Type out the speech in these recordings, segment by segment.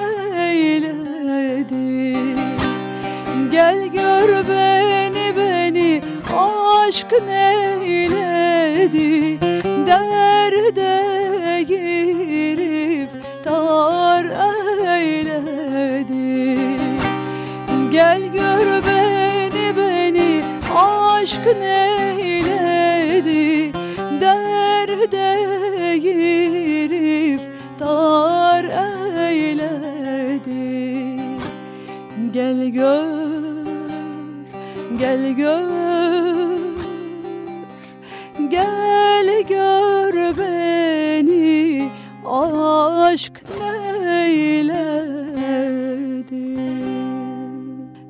neyledi? Gel gör beni beni aşk neyledi? Derde girip dar eyledi. Gel gör beni beni aşk neyledi gör gel gör beni aşk neyledi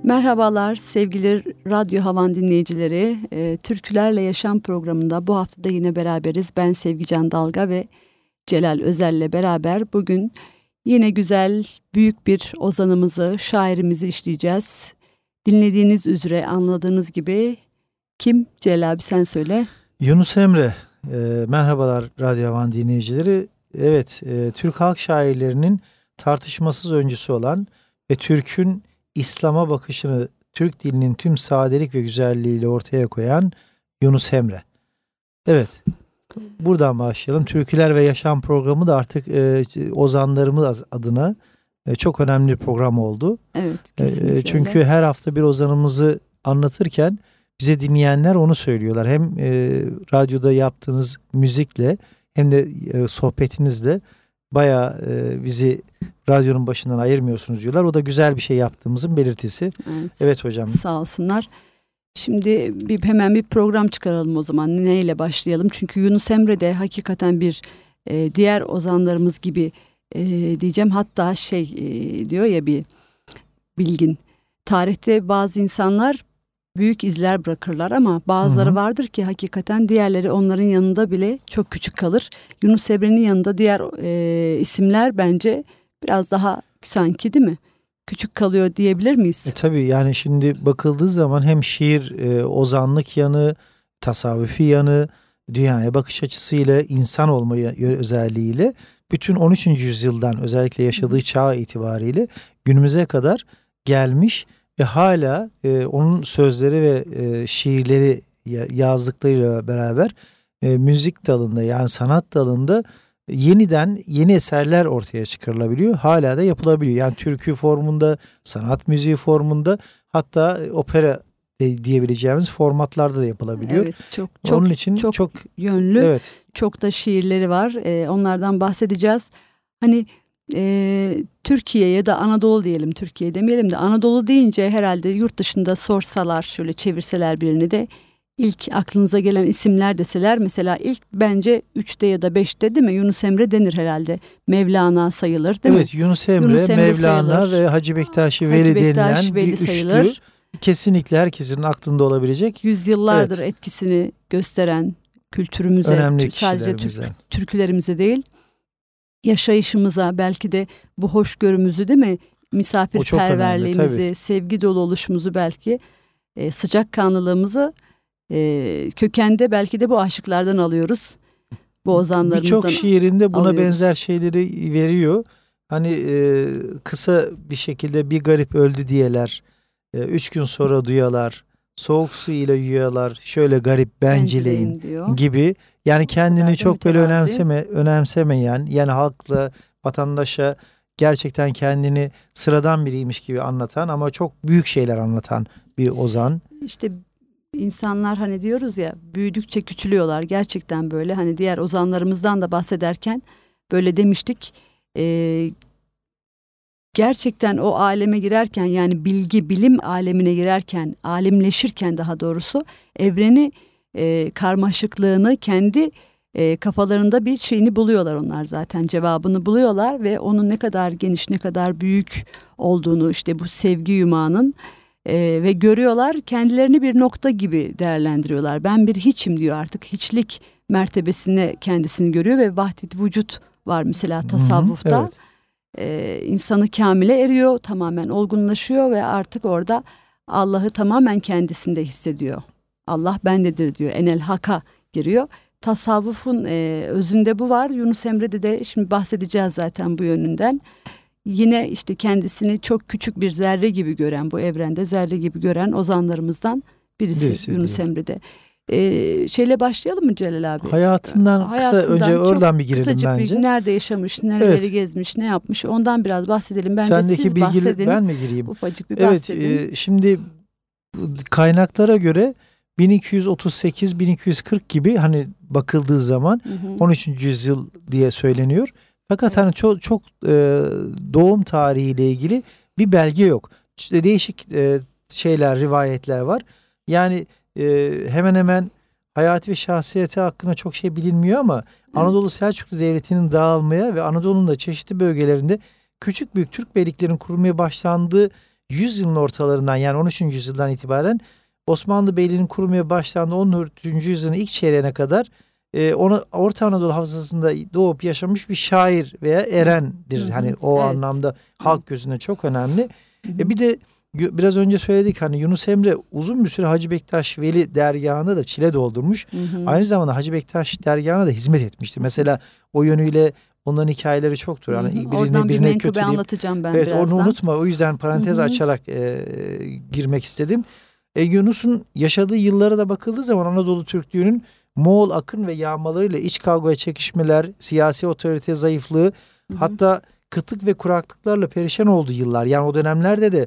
Merhabalar sevgili Radyo Havan dinleyicileri. E, Türkülerle Yaşam programında bu hafta da yine beraberiz. Ben Sevgican Dalga ve Celal Özel'le beraber bugün yine güzel büyük bir ozanımızı, şairimizi işleyeceğiz. Dinlediğiniz üzere anladığınız gibi kim? Celal sen söyle. Yunus Emre. E, merhabalar Radyo Havan dinleyicileri. Evet, e, Türk halk şairlerinin tartışmasız öncüsü olan ve Türk'ün İslam'a bakışını Türk dilinin tüm sadelik ve güzelliğiyle ortaya koyan Yunus Emre. Evet, buradan başlayalım. Türküler ve Yaşam programı da artık e, ozanlarımız adına çok önemli bir program oldu. Evet, E, kesinlikle çünkü her hafta bir ozanımızı anlatırken bize dinleyenler onu söylüyorlar. Hem e, radyoda yaptığınız müzikle hem de e, sohbetinizle bayağı e, bizi radyonun başından ayırmıyorsunuz diyorlar. O da güzel bir şey yaptığımızın belirtisi. Evet. Evet hocam. Sağ olsunlar. Şimdi bir hemen bir program çıkaralım o zaman. Neyle başlayalım? Çünkü Yunus Emre de hakikaten bir e, diğer ozanlarımız gibi e, diyeceğim. Hatta şey e, diyor ya bir bilgin. Tarihte bazı insanlar büyük izler bırakırlar ama bazıları Hı hı. vardır ki hakikaten diğerleri onların yanında bile çok küçük kalır. Yunus Emre'nin yanında diğer e, isimler bence biraz daha sanki değil mi? Küçük kalıyor diyebilir miyiz? E tabii yani şimdi bakıldığı zaman hem şiir, e, ozanlık yanı, tasavvufi yanı, dünyaya bakış açısıyla, insan olma özelliğiyle bütün 13. yüzyıldan özellikle yaşadığı çağ itibariyle günümüze kadar gelmiş ve hala e, onun sözleri ve e, şiirleri ya- yazdıklarıyla beraber e, müzik dalında yani sanat dalında yeniden yeni eserler ortaya çıkarılabiliyor. Hala da yapılabiliyor. Yani türkü formunda, sanat müziği formunda hatta opera diyebileceğimiz formatlarda da yapılabiliyor. Evet çok çok Onun için çok çok, yönlü. evet Çok da şiirleri var. Ee, onlardan bahsedeceğiz. Hani e, Türkiye ya da Anadolu diyelim. Türkiye demeyelim de Anadolu deyince herhalde yurt dışında sorsalar şöyle çevirseler birini de ilk aklınıza gelen isimler deseler mesela ilk bence 3'te ya da 5'te değil mi Yunus Emre denir herhalde. Mevlana sayılır değil mi? evet Yunus Emre, Yunus Emre Mevlana sayılır. ve Hacı Bektaşi Hacı Veli Bektaş denilen Veli bir üçlü sayılır. kesinlikle herkesin aklında olabilecek Yüzyıllardır Evet. etkisini gösteren kültürümüze önemli sadece Türk türkülerimize değil yaşayışımıza belki de bu hoşgörümüzü değil mi misafirperverliğimizi sevgi dolu oluşumuzu belki e, sıcakkanlılığımızı e, kökende belki de bu aşıklardan alıyoruz bu ozanlarımızdan Birçok şiirinde buna alıyoruz. benzer şeyleri veriyor. Hani e, kısa bir şekilde bir garip öldü diyeler. E, üç gün sonra duyalar. Soğuk su ile yuyalar. Şöyle garip bencileyin bencileyin diyor. gibi. Yani kendini çok böyle mütevazi. önemseme, önemsemeyen yani halkla vatandaşa gerçekten kendini sıradan biriymiş gibi anlatan ama çok büyük şeyler anlatan bir ozan. İşte insanlar hani diyoruz ya büyüdükçe küçülüyorlar gerçekten böyle hani diğer ozanlarımızdan da bahsederken böyle demiştik Ee, gerçekten o aleme girerken yani bilgi bilim alemine girerken alimleşirken daha doğrusu evreni e, karmaşıklığını kendi e, kafalarında bir şeyini buluyorlar onlar zaten cevabını buluyorlar ve onun ne kadar geniş ne kadar büyük olduğunu işte bu sevgi yumağının e, ve görüyorlar kendilerini bir nokta gibi değerlendiriyorlar. Ben bir hiçim diyor artık hiçlik mertebesine kendisini görüyor ve vahdet vücut var mesela tasavvufta. Hı hı, evet. Ee, insanı kamile eriyor, tamamen olgunlaşıyor ve artık orada Allah'ı tamamen kendisinde hissediyor. Allah bendedir diyor. Enel haka giriyor. Tasavvufun e, özünde bu var. Yunus Emre'de de şimdi bahsedeceğiz zaten bu yönünden. Yine işte kendisini çok küçük bir zerre gibi gören bu evrende zerre gibi gören ozanlarımızdan birisi, birisi Yunus diyor. Emre'de. Ee, şeyle başlayalım mı Celal abi? Hayatından, Hayatından kısa önce oradan bir girelim kısacık bence. Bir, nerede yaşamış, nereleri evet. gezmiş, ne yapmış ondan biraz bahsedelim. Bence Sendeki siz bilgili, bahsedin. ben mi gireyim? Ufacık bir evet, bahsedin. Evet şimdi kaynaklara göre 1238-1240 gibi hani bakıldığı zaman hı hı. 13. yüzyıl diye söyleniyor. Fakat evet. hani çok çok e, doğum tarihiyle ilgili bir belge yok. Değişik e, şeyler, rivayetler var. Yani e, hemen hemen hayati ve şahsiyeti hakkında çok şey bilinmiyor ama. Anadolu Selçuklu Devleti'nin dağılmaya ve Anadolu'nun da çeşitli bölgelerinde küçük büyük Türk beyliklerin kurulmaya başlandığı yüzyılın ortalarından yani 13. yüzyıldan itibaren Osmanlı Beyliği'nin kurulmaya başlandığı 14. yüzyılın ilk çeyreğine kadar e, onu Orta Anadolu havzasında doğup yaşamış bir şair veya erendir. Hani o evet. anlamda halk gözünde çok önemli. E, bir de biraz önce söyledik hani Yunus Emre uzun bir süre Hacı Bektaş Veli dergahında da çile doldurmuş. Hı hı. Aynı zamanda Hacı Bektaş dergahına da hizmet etmişti. Mesela o yönüyle onların hikayeleri çoktur. Yani birine, Oradan birine bir menkıbe anlatacağım ben evet, birazdan. Onu unutma. O yüzden parantez hı hı. açarak e, girmek istedim. E, Yunus'un yaşadığı yıllara da bakıldığı zaman Anadolu Türklüğü'nün Moğol akın ve yağmalarıyla iç kavga ve çekişmeler, siyasi otorite zayıflığı, hı hı. hatta kıtlık ve kuraklıklarla perişan olduğu yıllar. Yani o dönemlerde de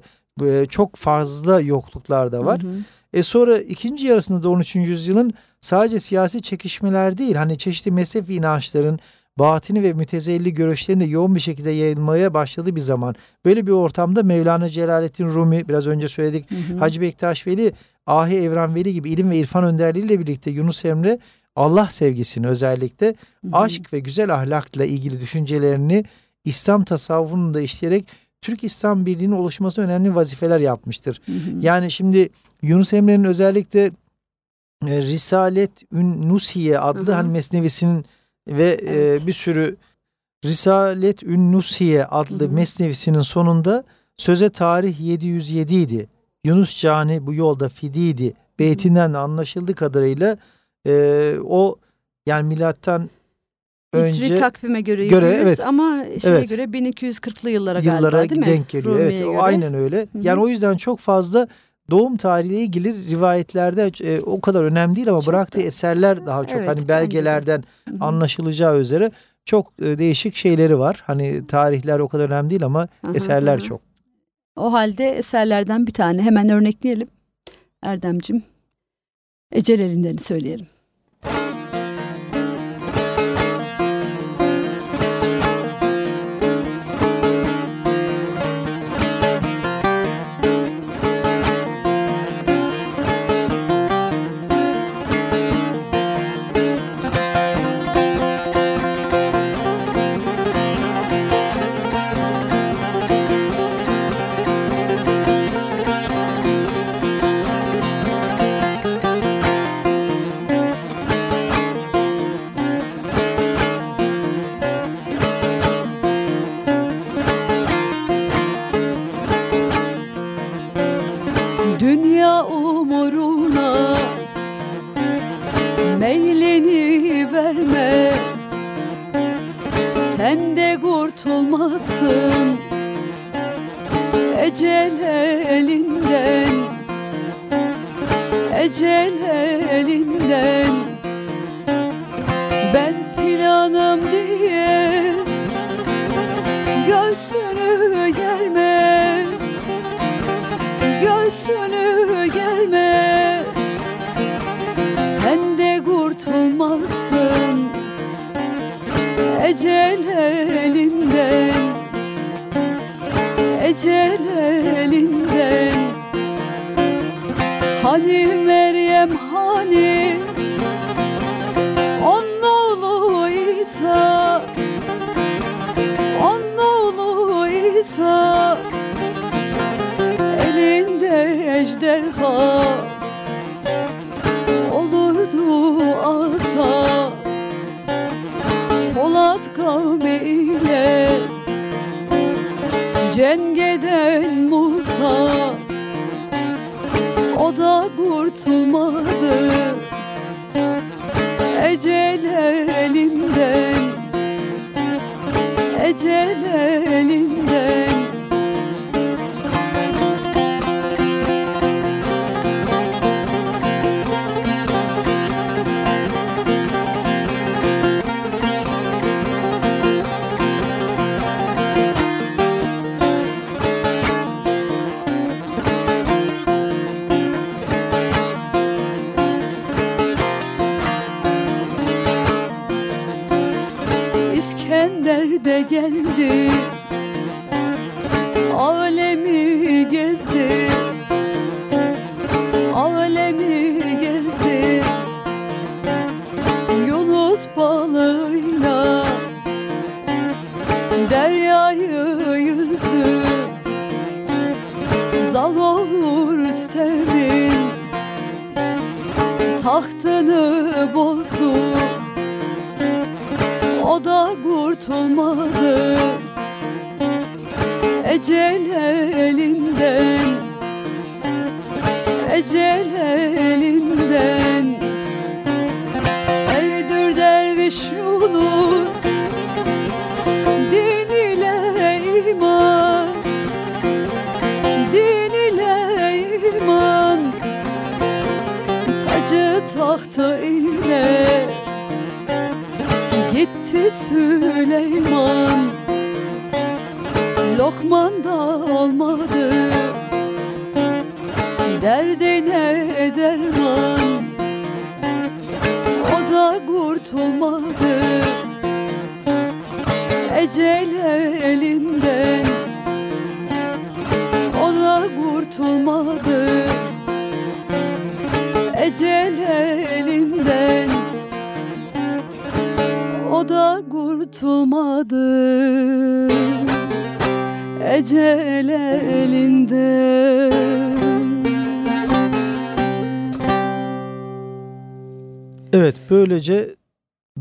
çok fazla yokluklar da var. Hı hı. E sonra ikinci yarısında da 13. yüzyılın sadece siyasi çekişmeler değil hani çeşitli mezhep inançların batini ve mütezelli görüşlerin de yoğun bir şekilde yayılmaya başladığı bir zaman. Böyle bir ortamda Mevlana Celaleddin Rumi biraz önce söyledik. Hı hı. Hacı Bektaş Veli, Ahi Evran Veli gibi ilim ve irfan önderliğiyle birlikte Yunus Emre Allah sevgisini özellikle hı hı. aşk ve güzel ahlakla ilgili düşüncelerini İslam tasavvufunu da işleyerek Türk İslam Birliği'nin oluşması önemli vazifeler yapmıştır. Hı hı. Yani şimdi Yunus Emre'nin özellikle e, Risalet Ün Nusiye adlı hı hı. hani mesnevisinin ve e, evet. e, bir sürü Risalet Ün Nusiye adlı hı hı. mesnevisinin sonunda söze tarih 707 idi. Yunus Cani bu yolda fidiydi. Beytinden anlaşıldığı kadarıyla e, o yani milattan önce Hicri takvime göre, göre evet, ama şeye evet. göre 1240'lı yıllara, yıllara galiba değil mi? denk geliyor. Rumi'ye evet, göre. aynen öyle. Hı-hı. Yani o yüzden çok fazla doğum tarihiyle ilgili rivayetlerde e, o kadar önemli değil ama çok bıraktığı da. eserler daha çok evet, hani belgelerden Hı-hı. anlaşılacağı üzere çok e, değişik şeyleri var. Hani tarihler o kadar önemli değil ama Hı-hı. eserler Hı-hı. çok. O halde eserlerden bir tane hemen örnekleyelim. Erdemcim. Ecel elinden söyleyelim. Böylece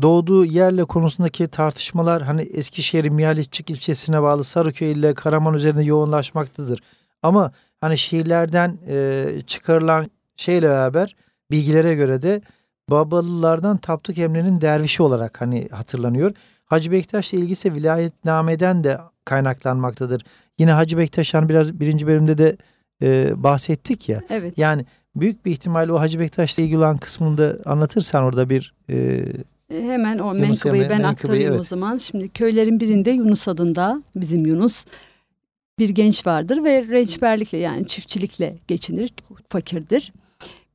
doğduğu yerle konusundaki tartışmalar hani Eskişehir'in Mihalitçik ilçesine bağlı Sarıköy ile Karaman üzerinde yoğunlaşmaktadır. Ama hani şiirlerden e, çıkarılan şeyle beraber bilgilere göre de Babalılardan Tapduk Emre'nin dervişi olarak hani hatırlanıyor. Hacı Bektaş'la ilgisi vilayetnameden de kaynaklanmaktadır. Yine Hacı Bektaş hani biraz birinci bölümde de e, bahsettik ya. Evet. Yani büyük bir ihtimalle o Hacı Bektaş'la ilgili olan kısmında anlatırsan orada bir e, Hemen o menkıbeyi ben aktarayım o evet. zaman. Şimdi köylerin birinde Yunus adında bizim Yunus bir genç vardır ve reçberlikle yani çiftçilikle geçinir, fakirdir.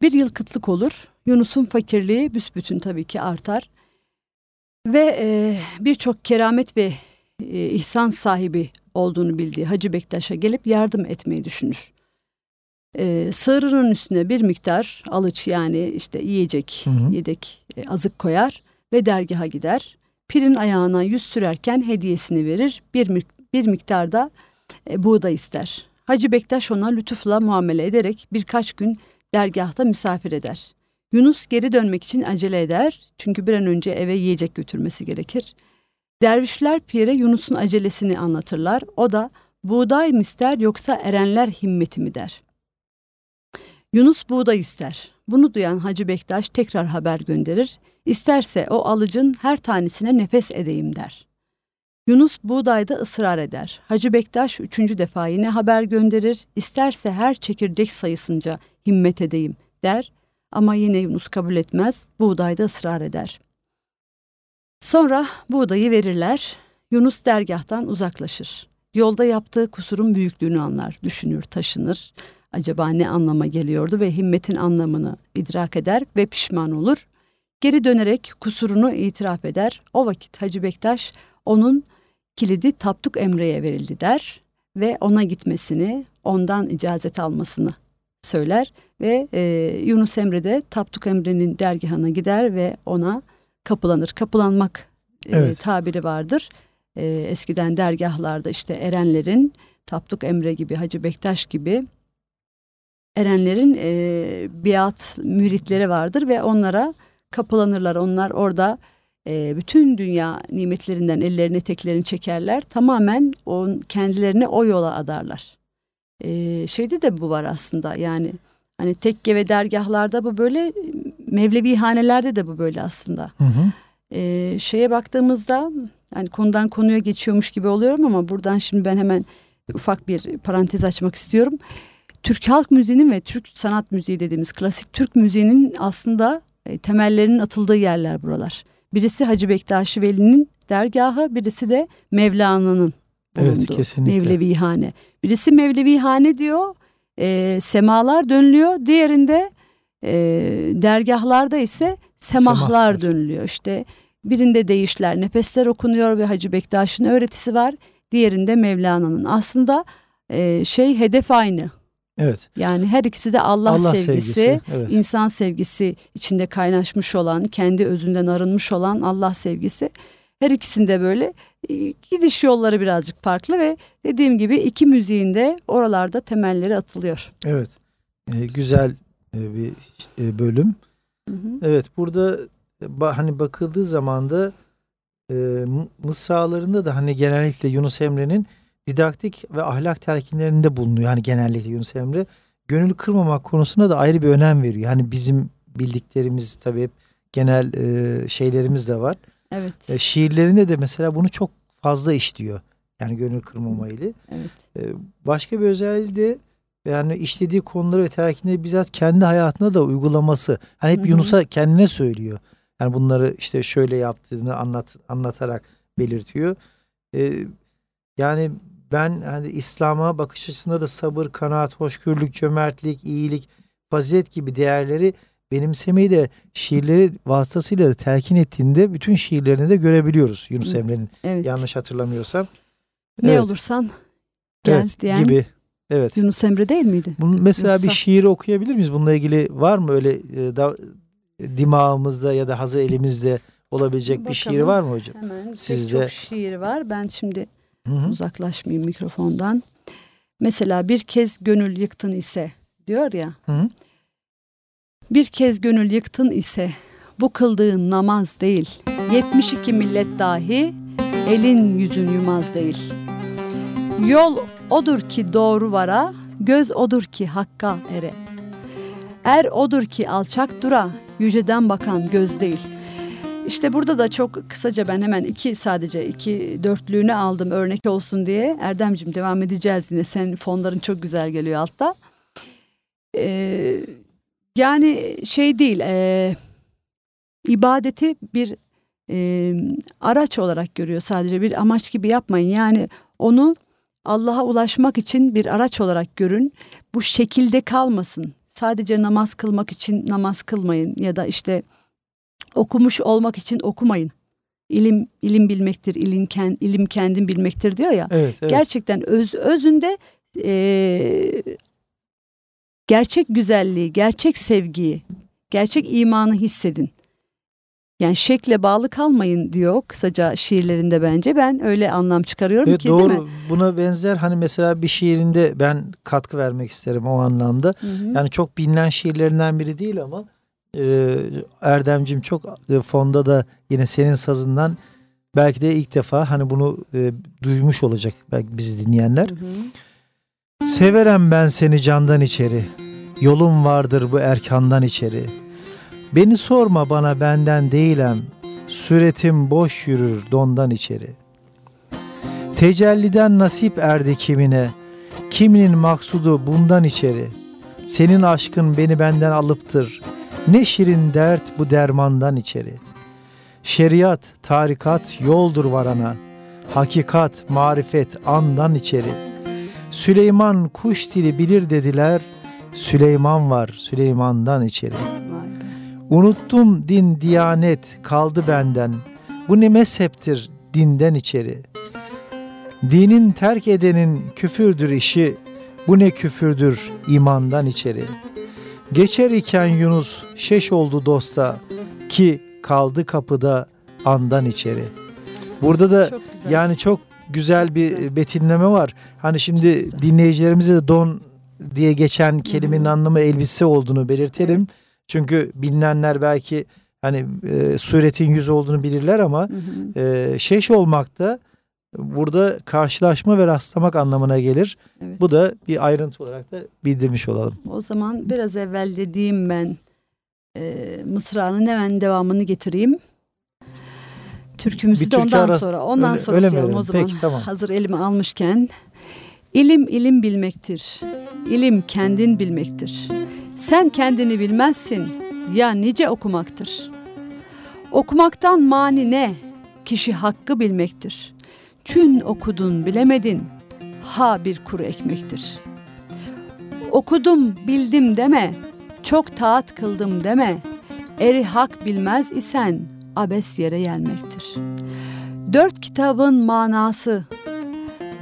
Bir yıl kıtlık olur. Yunus'un fakirliği büsbütün tabii ki artar. Ve e, birçok keramet ve e, ihsan sahibi olduğunu bildiği Hacı Bektaş'a gelip yardım etmeyi düşünür. E, sığırının üstüne bir miktar alıç yani işte yiyecek, Hı hı. yedek e, azık koyar ve dergaha gider. Pirin ayağına yüz sürerken hediyesini verir. Bir, bir miktarda e, buğday ister. Hacı Bektaş ona lütufla muamele ederek birkaç gün dergahta misafir eder. Yunus geri dönmek için acele eder. Çünkü bir an önce eve yiyecek götürmesi gerekir. Dervişler pire Yunus'un acelesini anlatırlar. O da buğday mı ister yoksa erenler himmeti mi der. Yunus buğday ister. Bunu duyan Hacı Bektaş tekrar haber gönderir. İsterse o alıcın her tanesine nefes edeyim der. Yunus buğdayda ısrar eder. Hacı Bektaş üçüncü defa yine haber gönderir. İsterse her çekirdek sayısınca himmet edeyim der. Ama yine Yunus kabul etmez. Buğdayda ısrar eder. Sonra buğdayı verirler. Yunus dergahtan uzaklaşır. Yolda yaptığı kusurun büyüklüğünü anlar, düşünür, taşınır. Acaba ne anlama geliyordu ve himmetin anlamını idrak eder ve pişman olur. Geri dönerek kusurunu itiraf eder. O vakit Hacı Bektaş onun kilidi Tapduk Emre'ye verildi der ve ona gitmesini, ondan icazet almasını söyler ve e, Yunus Emre de Tapduk Emre'nin dergahına gider ve ona kapılanır. Kapılanmak e, Evet. tabiri vardır. E, eskiden dergahlarda işte erenlerin Tapduk Emre gibi, Hacı Bektaş gibi erenlerin e, biat müritleri vardır ve onlara kapılanırlar. Onlar orada e, bütün dünya nimetlerinden ellerini eteklerini çekerler. Tamamen on, kendilerini o yola adarlar. E, şeyde de bu var aslında yani hani tekke ve dergahlarda bu böyle Mevlevi hanelerde de bu böyle aslında. Hı hı. E, şeye baktığımızda hani konudan konuya geçiyormuş gibi oluyorum ama buradan şimdi ben hemen ufak bir parantez açmak istiyorum. Türk halk müziğinin ve Türk sanat müziği dediğimiz klasik Türk müziğinin aslında e, temellerinin atıldığı yerler buralar. Birisi Hacı Bektaş Veli'nin dergahı, birisi de Mevlana'nın Evet, bulunduğu kesinlikle. Mevlevihane. Birisi Mevlevihane diyor, e, semalar dönülüyor. Diğerinde e, dergahlarda ise semahlar, Semahlar. dönülüyor. İşte Birinde deyişler, nefesler okunuyor ve Hacı Bektaş'ın öğretisi var. Diğerinde Mevlana'nın. Aslında e, şey hedef aynı. Evet. Yani her ikisi de Allah, Allah sevgisi, sevgisi, evet. insan sevgisi içinde kaynaşmış olan, kendi özünden arınmış olan Allah sevgisi. Her ikisinde böyle e, gidiş yolları birazcık farklı ve dediğim gibi iki müziğin de oralarda temelleri atılıyor. Evet. Ee, güzel e, bir e, bölüm. Hı hı. Evet burada hani bakıldığı zaman da e, mısralarında da hani genellikle Yunus Emre'nin didaktik ve ahlak telkinlerinde bulunuyor. Hani genellikle Yunus Emre gönül kırmamak konusuna da ayrı bir önem veriyor. Hani bizim bildiklerimiz tabii hep genel e, şeylerimiz de var. Evet. E, şiirlerinde de mesela bunu çok fazla işliyor. Yani gönül kırmamayı. Evet. E, başka bir özelliği de yani işlediği konuları ve telkinleri bizzat kendi hayatına da uygulaması. Hani hep. Yunus'a kendine söylüyor. Yani bunları işte şöyle yaptığını anlat anlatarak belirtiyor. E, yani ben hani İslam'a bakış açısında da sabır, kanaat, hoşgörülük, cömertlik, iyilik, fazilet gibi değerleri benimsemeyi de şiirleri vasıtasıyla da telkin ettiğinde bütün şiirlerini de görebiliyoruz Yunus. Emre'nin. Evet. Yanlış hatırlamıyorsam. ne Evet. olursan gel Evet, diyen gibi. Evet. Yunus Emre değil miydi? Bunun mesela bir Yoksa- şiir okuyabilir miyiz? Bununla ilgili var mı öyle e, da, dimağımızda ya da hazır elimizde olabilecek bir şiir Bakalım. var mı hocam? Hemen Sizde- çok şiir var. Ben şimdi Hı hı. uzaklaşmayayım mikrofondan. Mesela bir kez gönül yıktın ise diyor ya. Hı hı. Bir kez gönül yıktın ise bu kıldığın namaz değil. 72 millet dahi elin yüzün yumaz değil. Yol odur ki doğru vara, göz odur ki hakka ere. Er odur ki alçak dura, yüceden bakan göz değil. İşte burada da çok kısaca ben hemen iki sadece iki dörtlüğünü aldım örnek olsun diye. Erdemcim devam edeceğiz yine. Senin fonların çok güzel geliyor altta. Ee, yani şey değil, e, ibadeti bir e, araç olarak görüyor sadece bir amaç gibi yapmayın. Yani onu Allah'a ulaşmak için bir araç olarak görün. Bu şekilde kalmasın. Sadece namaz kılmak için namaz kılmayın ya da işte okumuş olmak için okumayın. İlim ilim bilmektir, ilim, ken, ilim kendin bilmektir diyor ya. Evet, evet. Gerçekten öz özünde eee, gerçek güzelliği, gerçek sevgiyi, gerçek imanı hissedin. Yani şekle bağlı kalmayın diyor kısaca şiirlerinde bence. Ben öyle anlam çıkarıyorum Evet, ki değil mi? doğru. Buna benzer hani mesela bir şiirinde ben katkı vermek isterim o anlamda. Hı hı. Yani çok bilinen şiirlerinden biri değil ama e, Erdemcim çok e, fonda da yine senin sazından belki de ilk defa hani bunu e, duymuş olacak belki bizi dinleyenler. Hı hı. Severem ben seni candan içeri. Yolum vardır bu erkandan içeri. Beni sorma bana benden değilem. Süretim boş yürür dondan içeri. Tecelliden nasip erdi kimine. Kiminin maksudu bundan içeri. Senin aşkın beni benden alıptır. Ne şirin dert bu dermandan içeri. Şeriat, tarikat yoldur varana. Hakikat, marifet andan içeri. Süleyman kuş dili bilir dediler. Süleyman var Süleyman'dan içeri. Unuttum din diyanet kaldı benden. Bu ne mezheptir dinden içeri. Dinin terk edenin küfürdür işi. Bu ne küfürdür imandan içeri. Geçer iken Yunus şeş oldu dosta ki kaldı kapıda andan içeri. Burada da Çok güzel. yani çok güzel bir Güzel. betimleme var. Hani şimdi güzel. dinleyicilerimize de don diye geçen kelimenin hı. anlamı elbise olduğunu belirtelim. Evet. Çünkü bilinenler belki hani e, suretin yüz olduğunu bilirler ama Hı hı. e, şeş olmak da burada karşılaşma ve rastlamak anlamına gelir. Evet. Bu da bir ayrıntı olarak da bildirmiş olalım. O zaman biraz evvel dediğim ben e, Mısra'nın hemen devamını getireyim. Türkümüzü Bir de türkü ondan arası- sonra ondan öyle- sonra öyle okuyalım o zaman. Peki, tamam. Hazır elime almışken ilim ilim bilmektir. İlim kendin bilmektir. Sen kendini bilmezsin ya nice okumaktır. Okumaktan mani ne? Kişi hakkı bilmektir. Çün okudun bilemedin ha bir kuru ekmektir. Okudum bildim deme, çok taat kıldım deme. Eri hak bilmez isen abes yere gelmektir. Dört kitabın manası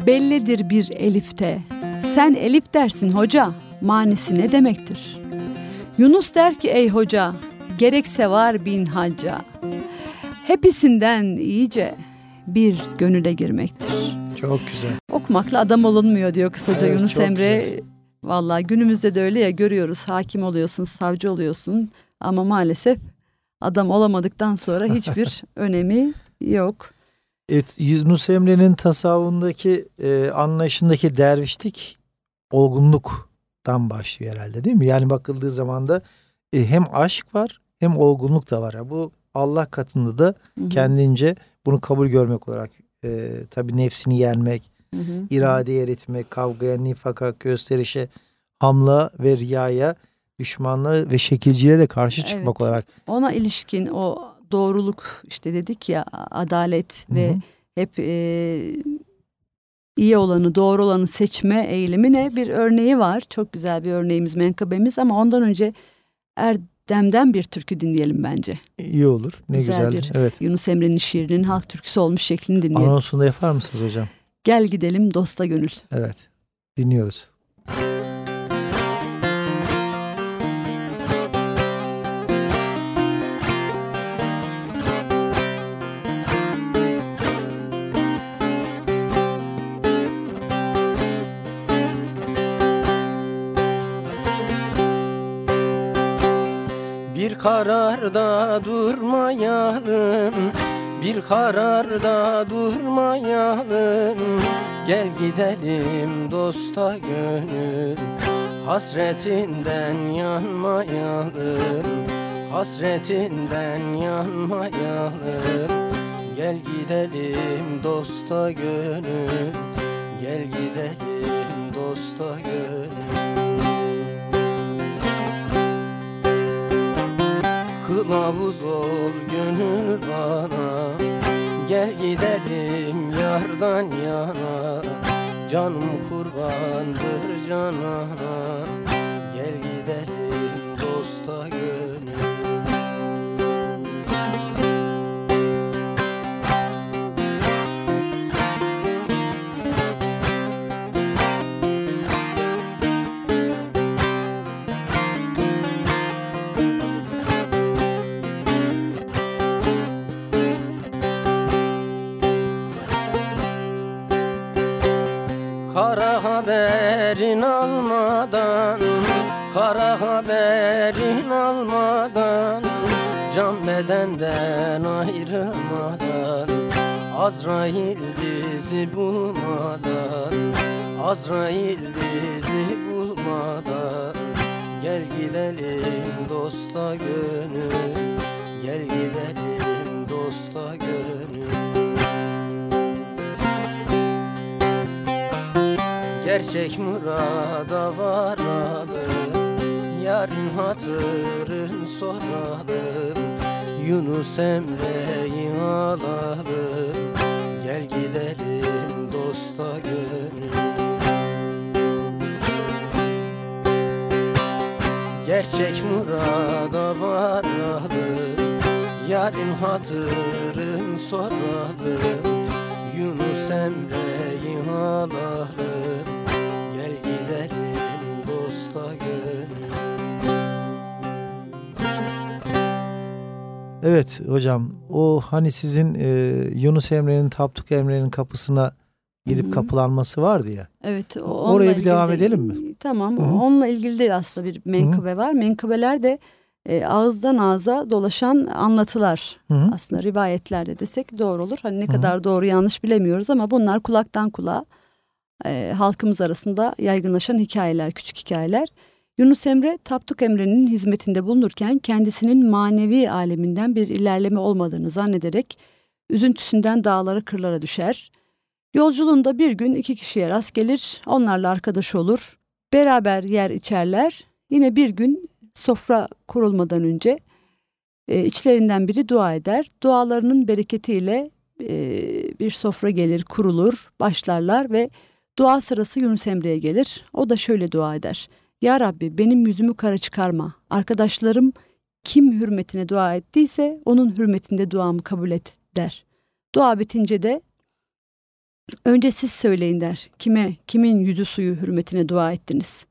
bellidir bir elifte. Sen elif dersin hoca, manisi ne demektir? Yunus der ki ey hoca, gerekse var bin hacca. Hepsinden iyice bir gönüle girmektir. Çok güzel. Okumakla adam olunmuyor diyor kısaca Evet, Yunus Emre. güzel. Vallahi günümüzde de öyle ya görüyoruz. Hakim oluyorsun, savcı oluyorsun ama maalesef adam olamadıktan sonra hiçbir önemi yok. Evet, Yunus Emre'nin tasavvundaki e, anlayışındaki dervişlik olgunluktan başlıyor herhalde değil mi? Yani bakıldığı zaman da e, hem aşk var hem olgunluk da var. Yani bu Allah katında da kendince bunu kabul görmek olarak e, tabii nefsini yenmek, hı hı. iradeye eritmek, kavgaya, nifaka, gösterişe, hamla ve riyaya, düşmanlığa ve şekilciliğe de karşı çıkmak Evet. olarak. Ona ilişkin o doğruluk işte dedik ya adalet Hı ve hı. hep e, iyi olanı doğru olanı seçme eğilimine bir örneği var. Çok güzel bir örneğimiz menkıbemiz ama ondan önce Erdem'den bir türkü dinleyelim bence. İyi olur. Ne Güzel güzel. bir- Evet. Yunus Emre'nin şiirinin halk türküsü olmuş şeklini dinleyelim. Anonsunu yapar mısınız hocam? Gel gidelim dosta gönül. Evet. Dinliyoruz. Kararda durmayalım. Bir kararda durmayalım. Gel gidelim dosta gönül. Hasretinden yanmayalım. Hasretinden yanmayalım. Gel gidelim dosta gönül. Gel gidelim dosta gönül Kılavuz ol gönül bana. Gel gidelim yardan yana. Canım kurbandır canana Azrail bizi bulmadan Azrail bizi bulmadan. Gel gidelim dosta gönül Gel gidelim dosta gönül. Gerçek murada varalım Yarın hatırın soralım Yunus Emre'yi alalım Gel gidelim dosta gönül Gerçek murada varalım Yarın hatırın soralım Yunus Emre'yi alalım Evet hocam o hani sizin e, Yunus Emre'nin Tapduk Emre'nin kapısına gidip Hı hı. kapılanması vardı ya. Evet. o- Oraya bir devam de- edelim mi? Tamam. Hı hı. Onunla ilgili de aslında bir menkıbe var. Menkıbeler de e, ağızdan ağza dolaşan anlatılar. Hı hı. Aslında rivayetler de desek doğru olur. Hani ne Hı hı. kadar doğru yanlış bilemiyoruz ama bunlar kulaktan kulağa e, halkımız arasında yaygınlaşan hikayeler, küçük hikayeler. Yunus Emre, Tapduk Emre'nin hizmetinde bulunurken kendisinin manevi aleminden bir ilerleme olmadığını zannederek üzüntüsünden dağlara kırlara düşer. Yolculuğunda bir gün iki kişiye rast gelir, onlarla arkadaş olur, beraber yer içerler. Yine bir gün sofra kurulmadan önce e, içlerinden biri dua eder. Dualarının bereketiyle e, bir sofra gelir, kurulur, başlarlar ve dua sırası Yunus Emre'ye gelir. O da şöyle dua eder. Ya Rabbi benim yüzümü kara çıkarma. Arkadaşlarım Kim hürmetine dua ettiyse onun hürmetinde duamı kabul et der. Dua bitince de önce siz söyleyin der. Kime, kimin yüzü suyu hürmetine dua ettiniz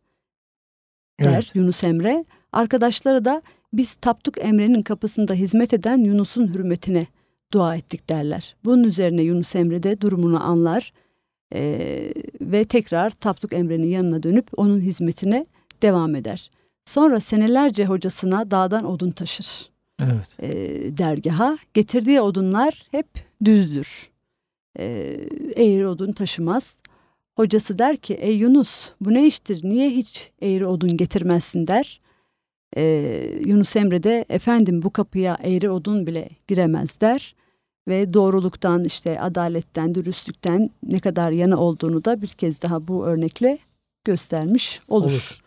der Evet. Yunus Emre. Arkadaşları da biz Tapduk Emre'nin kapısında hizmet eden Yunus'un hürmetine dua ettik derler. Bunun üzerine Yunus Emre de durumunu anlar eee, ve tekrar Tapduk Emre'nin yanına dönüp onun hizmetine devam eder. Sonra senelerce hocasına dağdan odun taşır Evet. eee, dergaha. Getirdiği odunlar hep düzdür. Eee eğri odun taşımaz. Hocası der ki ey Yunus bu ne iştir niye hiç eğri odun getirmezsin der. Eee, Yunus Emre de efendim bu kapıya eğri odun bile giremez der. Ve doğruluktan işte adaletten dürüstlükten ne kadar yana olduğunu da bir kez daha bu örnekle göstermiş olur. Olur.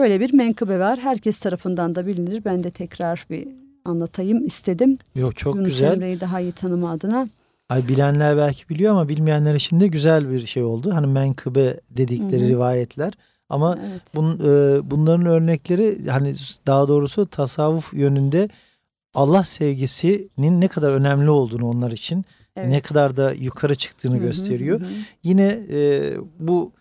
Böyle bir menkıbe var. Herkes tarafından da bilinir. Ben de tekrar bir anlatayım istedim. Yok çok Yunus güzel. Emre'yi daha iyi tanıma adına. Ay bilenler belki biliyor ama bilmeyenler için de güzel bir şey oldu. Hani menkıbe dedikleri Hı hı. rivayetler. Ama Evet. bun, e, bunların örnekleri hani daha doğrusu tasavvuf yönünde Allah sevgisinin ne kadar önemli olduğunu onlar için evet. ne kadar da yukarı çıktığını Hı hı, gösteriyor. hı hı. Yine e, bu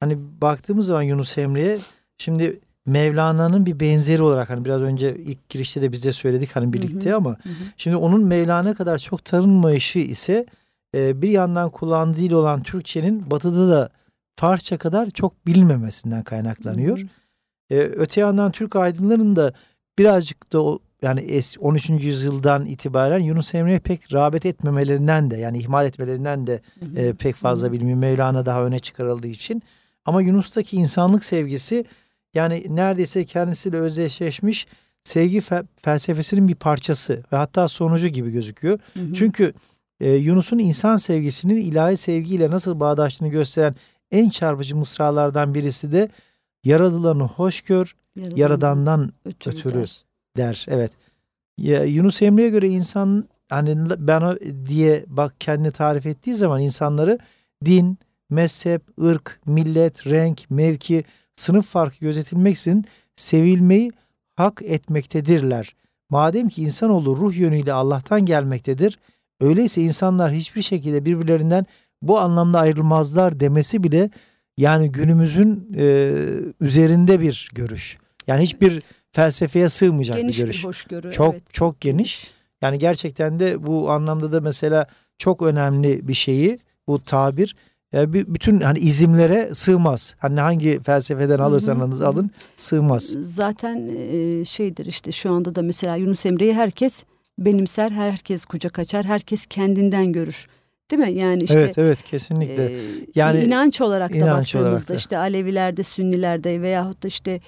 hani baktığımız zaman Yunus Emre'ye şimdi Mevlana'nın bir benzeri olarak hani biraz önce ilk girişte de biz de söyledik hani birlikte hı, ama hı hı. şimdi onun Mevlana kadar çok tanınmayışı ise e, bir yandan kullandığı dil olan Türkçenin batıda da Farsça kadar çok bilinmemesinden kaynaklanıyor. Hı hı. E, öte yandan Türk aydınlarının da birazcık da o yani es- 13. yüzyıldan itibaren Yunus Emre'ye pek rağbet etmemelerinden de yani ihmal etmelerinden de Hı hı. e, pek fazla bilmiyor. Mevlana daha öne çıkarıldığı için. Ama Yunus'taki insanlık sevgisi yani neredeyse kendisiyle özdeşleşmiş sevgi fe- felsefesinin bir parçası ve hatta sonucu gibi gözüküyor. Hı hı. Çünkü e, Yunus'un insan sevgisinin ilahi sevgiyle nasıl bağdaştığını gösteren en çarpıcı mısralardan birisi de yaradılanı hoş gör, Yaradan yaradandan ötürü, ötürü. der. der. Evet. Ya, Yunus Emre'ye göre insan hani ben o diye bak kendini tarif ettiği zaman insanları din, mezhep, ırk, millet, renk, mevki, sınıf farkı gözetilmeksizin sevilmeyi hak etmektedirler. Madem ki insanoğlu ruh yönüyle Allah'tan gelmektedir, öyleyse insanlar hiçbir şekilde birbirlerinden bu anlamda ayrılmazlar demesi bile yani günümüzün e, üzerinde bir görüş. Yani hiçbir felsefeye sığmayacak Geniş bir bir görüş. hoşgörü. Çok evet. çok geniş. Yani gerçekten de bu anlamda da mesela çok önemli bir şeyi bu tabir yani bütün hani izimlere sığmaz. Hani hangi felsefeden alırsanız alın sığmaz. Zaten e, şeydir işte şu anda da mesela Yunus Emre'yi herkes benimser, herkes kucak açar, herkes kendinden görür. Değil mi? Yani işte evet evet kesinlikle. e, Yani inanç olarak da inanç baktığımızda olarak da. işte Alevilerde, Sünnilerde veyahut da işte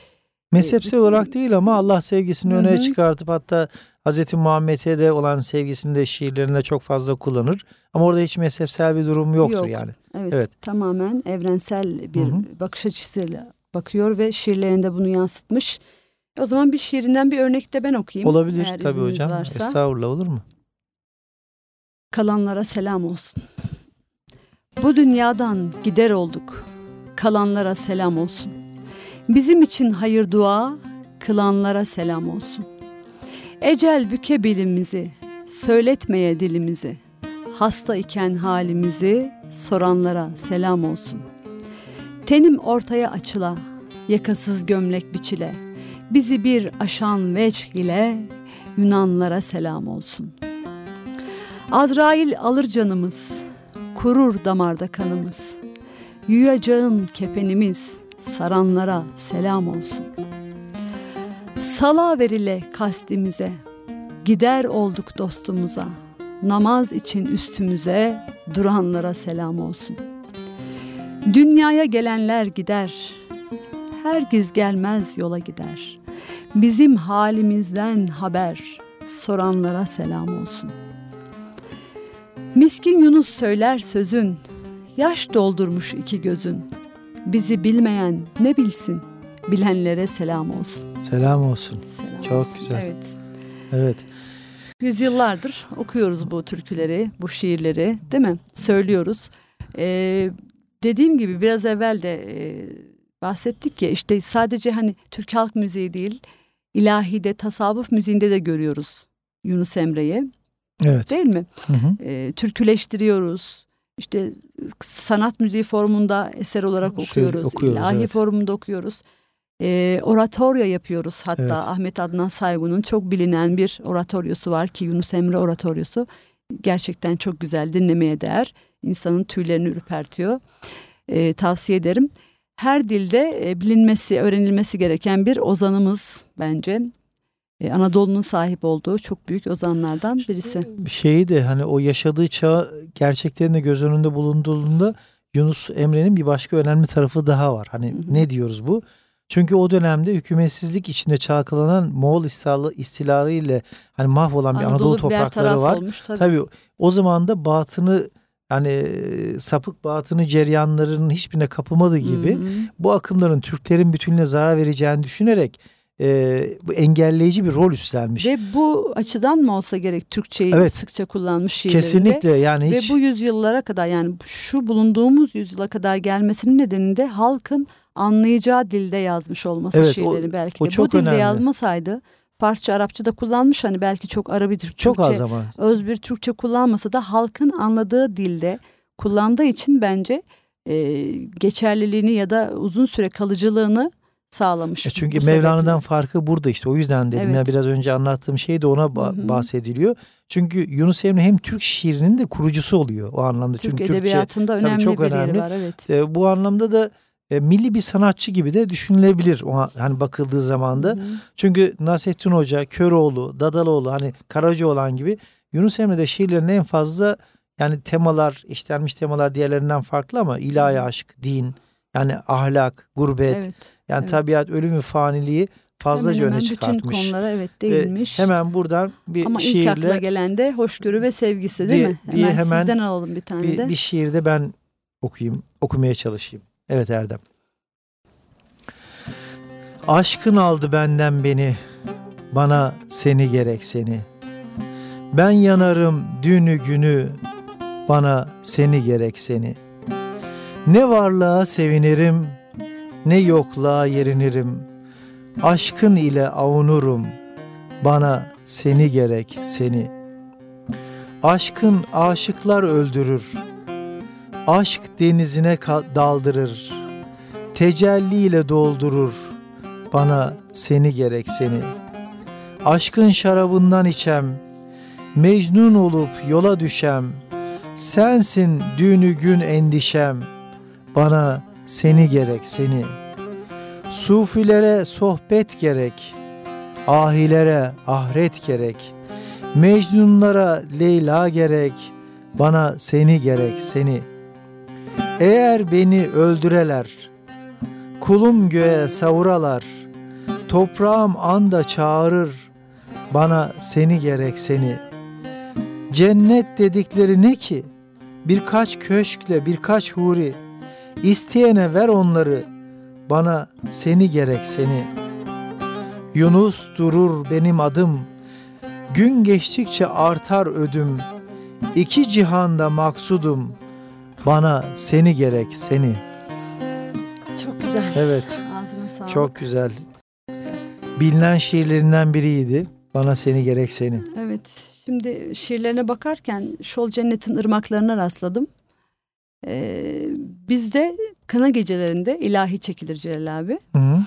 Mezhepsel e, olarak değil ama Allah sevgisini Hı öne çıkartıp hatta Hz. Muhammed'e de olan sevgisini de şiirlerinde çok fazla kullanır. Ama orada hiç mezhepsel bir durum yoktur Yok. yani. evet, Evet. tamamen evrensel bir Hı hı. bakış açısıyla bakıyor ve şiirlerinde bunu yansıtmış. O zaman bir şiirinden bir örnek de ben okuyayım. Olabilir eğer tabii hocam. varsa. Estağfurullah olur mu? Kalanlara selam olsun. Bu dünyadan gider olduk. Kalanlara selam olsun. Bizim için hayır dua, kılanlara selam olsun. Ecel büke bilimizi, söyletmeye dilimizi. Hasta iken halimizi soranlara selam olsun. Tenim ortaya açıla, yakasız gömlek biçile. Bizi bir aşan veç ile Yunanlara selam olsun.'' Azrail alır canımız, kurur damarda kanımız. Yuyacağın kefenimiz, saranlara selam olsun. Sala verile kastimize, gider olduk dostumuza. Namaz için üstümüze, duranlara selam olsun. Dünyaya gelenler gider, herkes gelmez yola gider. Bizim halimizden haber, soranlara selam olsun.'' Miskin Yunus söyler sözün, yaş doldurmuş iki gözün. Bizi bilmeyen ne bilsin, bilenlere selam olsun. Selam olsun. Selam Çok olsun. güzel. Evet. Evet. Yüzyıllardır okuyoruz bu türküleri, bu şiirleri değil mi? Söylüyoruz. Ee, dediğim gibi biraz evvel de e, bahsettik ya işte sadece hani Türk halk müziği değil, ilahide, tasavvuf müziğinde de görüyoruz Yunus Emre'yi. Evet. Değil mi? Hı hı. E, türküleştiriyoruz. İşte sanat müziği formunda eser olarak Söyle- okuyoruz. okuyoruz, ilahi evet. formunda okuyoruz. E, oratorya yapıyoruz hatta Evet. Ahmet Adnan Saygun'un çok bilinen bir oratoryosu var ki Yunus Emre oratoryosu. Gerçekten çok güzel dinlemeye değer. İnsanın tüylerini ürpertiyor. E, tavsiye ederim. Her dilde e, bilinmesi, öğrenilmesi gereken bir ozanımız bence. E, Anadolu'nun sahip olduğu çok büyük ozanlardan birisi. şeyi de hani o yaşadığı çağ gerçeklerini göz önünde bulunduğunda Yunus Emre'nin bir başka önemli tarafı daha var. Hani Hı hı. ne diyoruz bu? Çünkü o dönemde hükümetsizlik içinde çalkalanan Moğol istiları ile hani mahvolan bir Anadolu, taraf toprakları var. olmuş tabii. Tabii o zaman da batını yani sapık batını ceryanların hiçbirine kapılmadığı gibi hı. bu akımların Türklerin bütününe zarar vereceğini düşünerek e, bu engelleyici bir rol üstlenmiş. Ve bu açıdan mı olsa gerek Türkçeyi Evet. sıkça kullanmış şiirlerinde. Kesinlikle yani Ve hiç bu yüzyıllara kadar yani şu bulunduğumuz yüzyıla kadar gelmesinin nedeni de halkın anlayacağı dilde yazmış olması Evet, o- şiirleri belki o de. çok bu dilde önemli. yazmasaydı Farsça, Arapça da kullanmış hani belki çok Arabi Türkçe, çok az ama öz bir Türkçe kullanmasa da halkın anladığı dilde kullandığı için bence e, geçerliliğini ya da uzun süre kalıcılığını sağlamış. E Çünkü Mevlana'dan sebeple. farkı burada işte. O yüzden dedim Evet. ya biraz önce anlattığım şey de ona ba- Hı hı. bahsediliyor. Çünkü Yunus Emre hem Türk şiirinin de kurucusu oluyor o anlamda. Türk Çünkü Türkçe edebiyatında tabii önemli çok bir yeri önemli. var evet. e, bu anlamda da e, milli bir sanatçı gibi de düşünülebilir o an- hani bakıldığı zaman da. Hı hı. Çünkü Nasrettin Hoca, Köroğlu, Dadaloğlu hani Karacaoğlan gibi Yunus Emre'de şiirlerinde en fazla yani temalar, işlenmiş temalar diğerlerinden farklı ama ilahi aşk, din, yani ahlak, gurbet, Evet. yani evet. tabiat, ölüm ve faniliği fazlaca hemen öne hemen çıkartmış. Bütün konulara evet Ve değinmiş. hemen buradan bir Ama ilk akla şiirle gelen de hoşgörü ve sevgisi değil diye- mi? diye hemen, hemen sizden alalım bir tane bir, de. bir şiirde ben okuyayım, okumaya çalışayım. Evet Erdem. Aşkın aldı benden beni, bana seni gerek seni. Ben yanarım dünü günü, bana seni gerek seni. Ne varlığa sevinirim, ne yokluğa yerinirim. Aşkın ile avunurum, bana seni gerek seni. Aşkın aşıklar öldürür, aşk denizine daldırır. Tecelliyle doldurur, bana seni gerek seni. Aşkın şarabından içem, mecnun olup yola düşem. Sensin dünü gün endişem, bana seni gerek seni. Sufilere sohbet gerek, ahilere ahret gerek. Mecnunlara Leyla gerek, bana seni gerek seni. Eğer beni öldüreler, kulum göğe savuralar, toprağım anda çağırır, bana seni gerek seni. Cennet dedikleri ne ki? Birkaç köşkle birkaç huri, isteyene ver onları, bana seni gerek seni. Yunus durur benim adım, gün geçtikçe artar ödüm, iki cihanda maksudum, bana seni gerek seni. Çok güzel. Evet, Ağzına sağlık. çok güzel. güzel. Bilinen şiirlerinden biriydi. Bana seni gerek seni. Evet. Şimdi şiirlerine bakarken Şol Cennet'in ırmaklarına rastladım. Ee, bizde kına gecelerinde ilahi çekilir Celal abi. Hı -hı.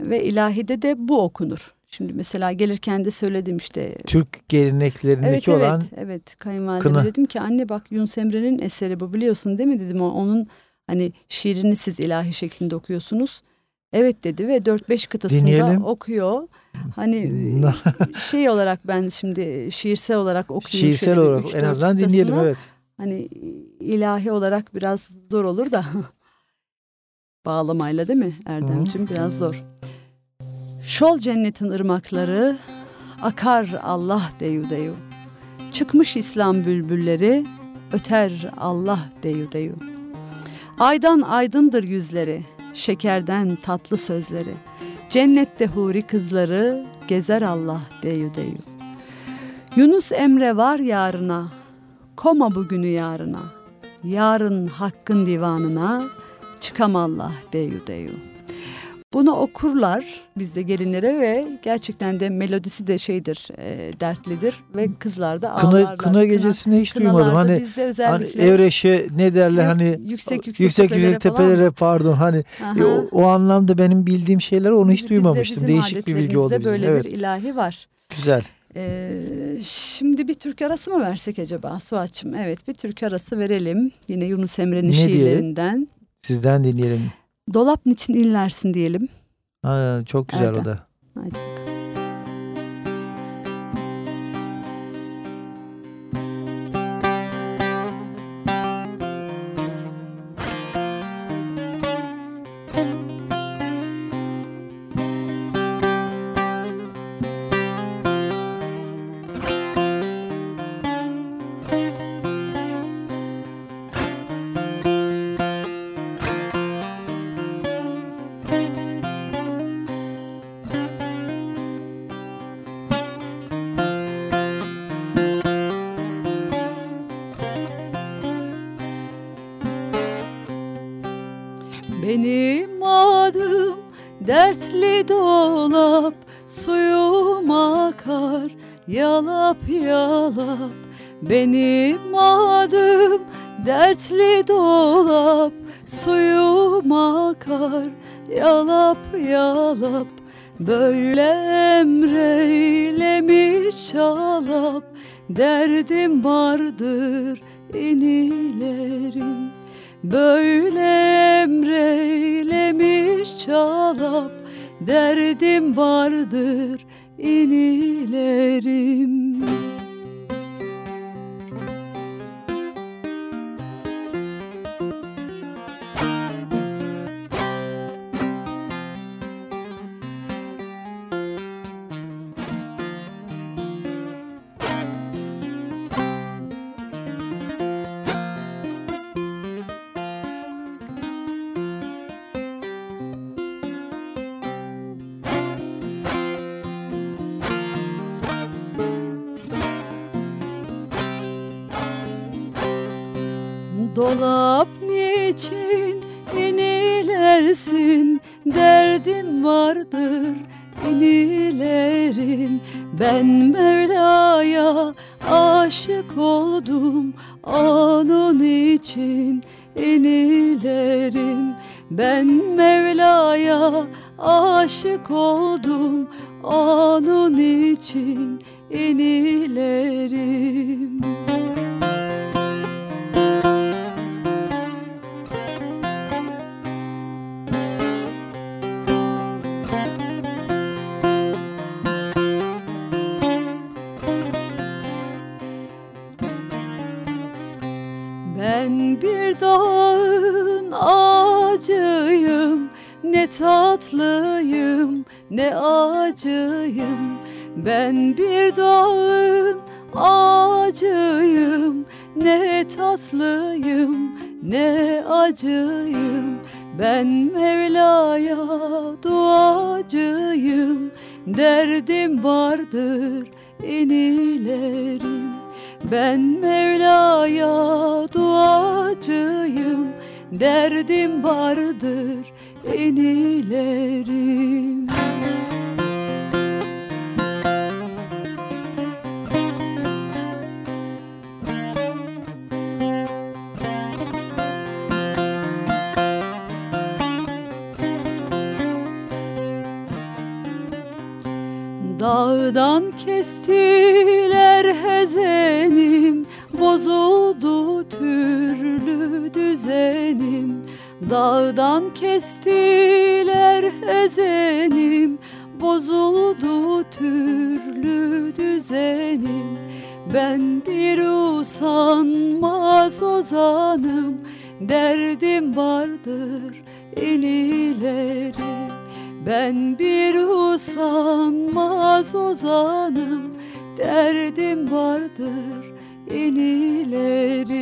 Ve ilahide de bu okunur. Şimdi mesela gelirken de söyledim işte. Türk geleneklerindeki evet, olan evet, evet. Kına. dedim ki anne bak Yunus Emre'nin eseri bu biliyorsun değil mi dedim. Onun hani şiirini siz ilahi şeklinde okuyorsunuz. Evet dedi ve 4-5 kıtasında Dinleyelim. okuyor. Hani şey olarak ben şimdi şiirsel olarak okuyayım. şiirsel olarak üç, en azından dinleyelim kıtasını. evet. Hani ilahi olarak biraz zor olur da bağlamayla değil mi Erdemciğim biraz zor. Şol cennetin ırmakları akar Allah deyu deyu. Çıkmış İslam bülbülleri öter Allah deyu deyu. Aydan aydındır yüzleri, şekerden tatlı sözleri. Cennette huri kızları gezer Allah deyu deyu. Yunus Emre var yarına, koma bugünü yarına. Yarın hakkın divanına çıkam Allah deyu deyu. Bunu okurlar bizde gelinlere ve gerçekten de melodisi de şeydir, e, dertlidir ve kızlar da kına, ağlarlar. Kına gecesini hiç duymadım. Hani, hani Evreşe ne derler hani yüksek yüksek, yüksek tepelere yüksek falan. tepelere pardon hani e, o, o anlamda benim bildiğim şeyler onu hiç Bizde- duymamıştım. bizim Değişik bir bilgi oldu bizim. böyle Evet bir ilahi var. güzel. Ee, şimdi bir türkü arası mı versek acaba Suat'cığım? Evet bir türkü arası verelim. Yine Yunus Emre'nin Ne diyelim? şiirlerinden. Sizden dinleyelim. Dolap niçin inlersin diyelim. Ha, çok güzel Erdem. o da. Haydi bakalım. Böyle Dolap niçin inilersin? Derdim vardır inilerim Ben Mevla'ya aşık oldum Onun için inilerim. Ben Mevla'ya aşık oldum Onun için inilerim tatlıyım ne acıyım. Ben bir dağın ağacıyım Ne tatlıyım ne acıyım. Ben Mevla'ya duacıyım Derdim vardır inilerim ben Mevla'ya duacıyım Derdim vardır inilerim Dağdan kestiler hezenim Bozuldu türlü düzenim Dağdan kestiler hezenim Bozuldu türlü düzenim. Ben bir usanmaz ozanım Derdim vardır inilerim ben bir usanmaz ozanım Derdim vardır inilerim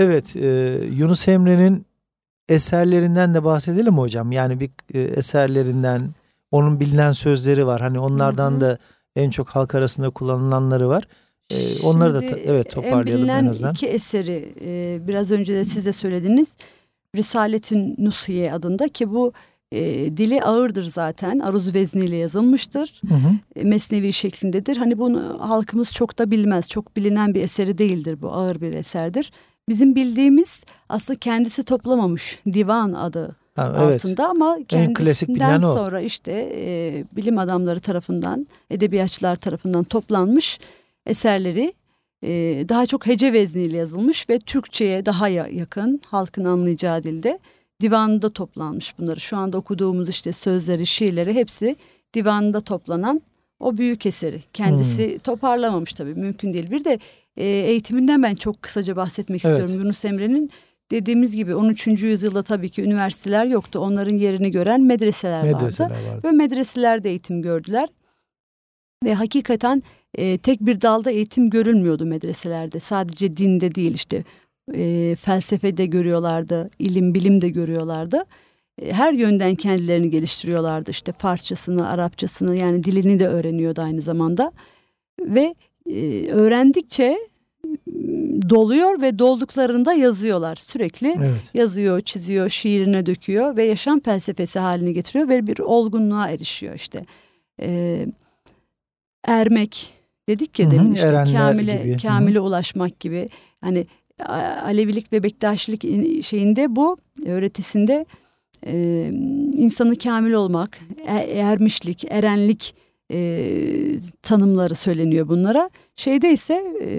Evet, e, Yunus Emre'nin eserlerinden de bahsedelim hocam? Yani bir e, eserlerinden, onun bilinen sözleri var. Hani onlardan Hı hı. da en çok halk arasında kullanılanları var. E, onları da Şimdi, evet toparlayalım en bilinen azından. iki eseri e, biraz önce de siz de söylediniz. Risaletin Nusiye adında ki bu e, dili ağırdır zaten. Aruz vezniyle yazılmıştır. Hı hı. E, mesnevi şeklindedir. Hani bunu halkımız çok da bilmez. Çok bilinen bir eseri değildir bu. Ağır bir eserdir. Bizim bildiğimiz aslında kendisi toplamamış divan adı Ha, evet. altında ama En klasik kendisinden sonra işte e, bilim adamları tarafından, edebiyatçılar tarafından toplanmış eserleri e, daha çok hece vezniyle yazılmış ve Türkçe'ye daha ya- yakın halkın anlayacağı dilde divanında toplanmış bunları. Şu anda okuduğumuz işte sözleri, şiirleri hepsi divanında toplanan o büyük eseri. Kendisi Hmm. toparlamamış tabii mümkün değil. Bir de e, eğitiminden ben çok kısaca bahsetmek Evet. istiyorum. Yunus Emre'nin dediğimiz gibi 13. yüzyılda tabii ki üniversiteler yoktu. Onların yerini gören medreseler, vardı. Medreseler vardı. Ve medreselerde eğitim gördüler. Ve hakikaten e, tek bir dalda eğitim görülmüyordu medreselerde. Sadece dinde değil işte e, felsefede görüyorlardı, ilim bilim de görüyorlardı. E, her yönden kendilerini geliştiriyorlardı. İşte Farsçasını, Arapçasını yani dilini de öğreniyordu aynı zamanda. Ve e, öğrendikçe doluyor ve dolduklarında yazıyorlar sürekli Evet. yazıyor, çiziyor, şiirine döküyor ve yaşam felsefesi haline getiriyor ve bir olgunluğa erişiyor işte. Ee, ermek dedik ya demin işte erenler kamile gibi. Kamile ulaşmak gibi. Hani Alevilik ve Bektaşilik in- şeyinde bu öğretisinde e, insanı kamil olmak, e- ermişlik, erenlik e, tanımları söyleniyor bunlara. Şeyde ise e,